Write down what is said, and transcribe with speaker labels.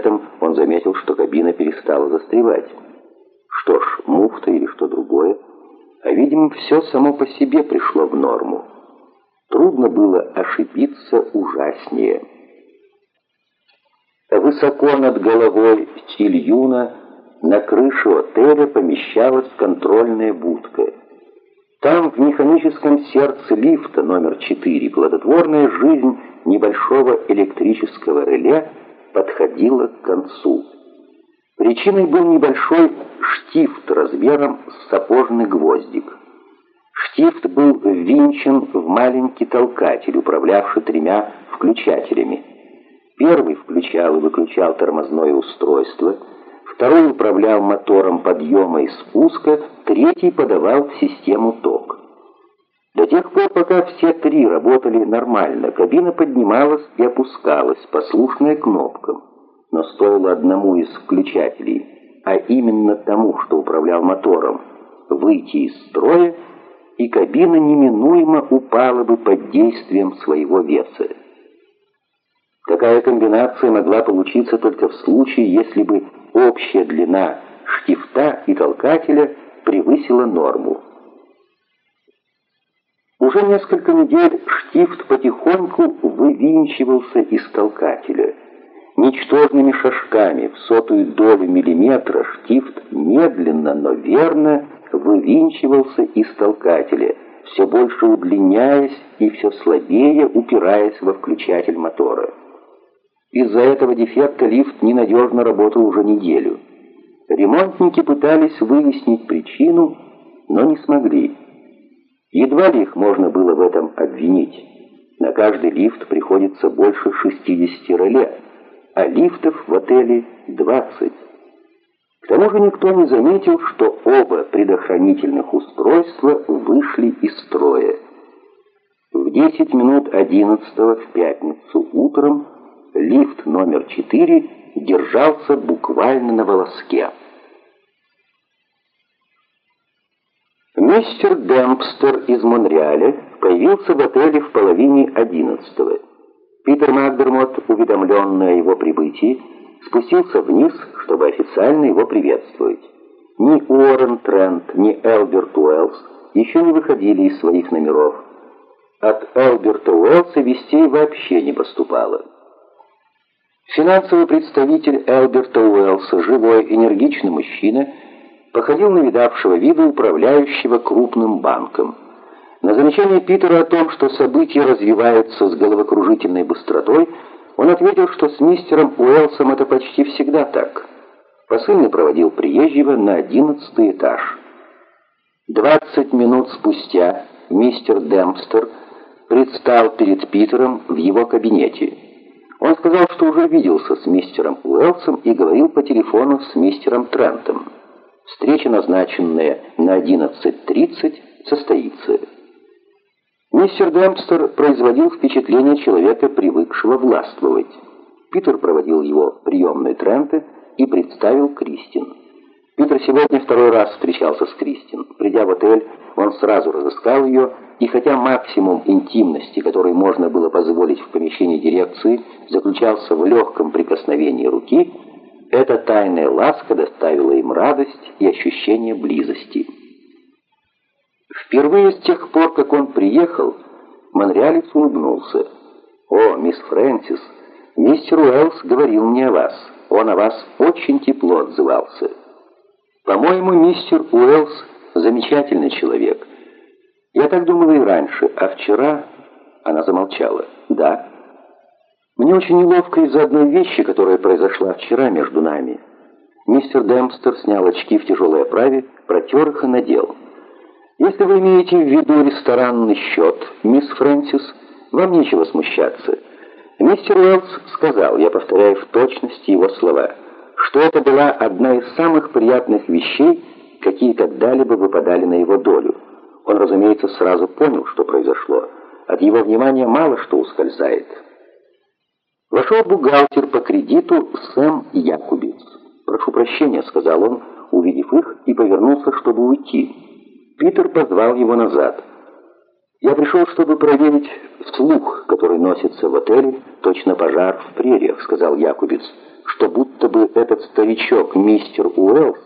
Speaker 1: этом он заметил, что кабина перестала застревать. Что ж, муфта или что другое, а, видимо, все само по себе пришло в норму. Трудно было ошибиться ужаснее. Высоко над головой Тильюна на крышу отеля помещалась контрольная будка. Там, в механическом сердце лифта номер 4, плодотворная жизнь небольшого электрического реле подходила к концу. Причиной был небольшой штифт размером с сапожный гвоздик. Штифт был ввинчен в маленький толкатель, управлявший тремя включателями. Первый включал и выключал тормозное устройство, второй управлял мотором подъема и спуска, третий подавал в систему ток. До тех пор, пока все три работали нормально, кабина поднималась и опускалась, послушная кнопкам. Но стоило одному из включателей, а именно тому, что управлял мотором, выйти из строя, и кабина неминуемо упала бы под действием своего веса. Такая комбинация могла получиться только в случае, если бы общая длина штифта и толкателя превысила норму. Уже несколько недель штифт потихоньку вывинчивался из толкателя. Ничтожными шажками в сотую долю миллиметра штифт медленно, но верно вывинчивался из толкателя, все больше удлиняясь и все слабее упираясь во включатель мотора. Из-за этого дефекта лифт ненадежно работал уже неделю. Ремонтники пытались выяснить причину, но не смогли. Едва ли их можно было в этом обвинить. На каждый лифт приходится больше 60 реле, а лифтов в отеле 20. К тому же никто не заметил, что оба предохранительных устройства вышли из строя. В 10 минут 11 в пятницу утром лифт номер 4 держался буквально на волоске. Мистер Демпстер из Монреаля появился в отеле в половине одиннадцатого. Питер Макдермот, уведомленный о его прибытии, спустился вниз, чтобы официально его приветствовать. Ни Уоррен Трент, ни Элберт Уэллс еще не выходили из своих номеров. От Элберта Уэллса вестей вообще не поступало. Финансовый представитель Элберта Уэллса, живой, энергичный мужчина, походил на видавшего вида управляющего крупным банком. На замечание Питера о том, что события развиваются с головокружительной быстротой, он ответил, что с мистером Уэллсом это почти всегда так. Посыльный проводил приезжего на одиннадцатый этаж. Двадцать минут спустя мистер Демпстер предстал перед Питером в его кабинете. Он сказал, что уже виделся с мистером Уэллсом и говорил по телефону с мистером Трентом. Встреча, назначенная на 11.30, состоится. Мистер Демпстер производил впечатление человека, привыкшего властвовать. Питер проводил его в приемной Трента и представил Кристин. Питер сегодня второй раз встречался с Кристин. Придя в отель, он сразу разыскал ее, и хотя максимум интимности, который можно было позволить в помещении дирекции, заключался в легком прикосновении руки, эта тайная ласка доставила им радость и ощущение близости. Впервые с тех пор, как он приехал, Монреалец улыбнулся. «О, мисс Фрэнсис, мистер Уэллс говорил мне о вас. Он о вас очень тепло отзывался. По-моему, мистер Уэллс замечательный человек. Я так думала и раньше, а вчера...» Она замолчала. «Да». Мне очень неловко из-за одной вещи, которая произошла вчера между нами. Мистер Демпстер снял очки в тяжелой оправе, протер их и надел. Если вы имеете в виду ресторанный счет, мисс Фрэнсис, вам нечего смущаться. Мистер Уэллс сказал, я повторяю в точности его слова, что это была одна из самых приятных вещей, какие когда-либо выпадали на его долю. Он, разумеется, сразу понял, что произошло. От его внимания мало что ускользает. Вошел бухгалтер по кредиту Сэм Якубец. «Прошу прощения», — сказал он, увидев их, и повернулся, чтобы уйти. Питер позвал его назад. «Я пришел, чтобы проверить слух, который носится в отеле, точно пожар в прериях», — сказал Якубец. что будто бы этот старичок, мистер Уэллс,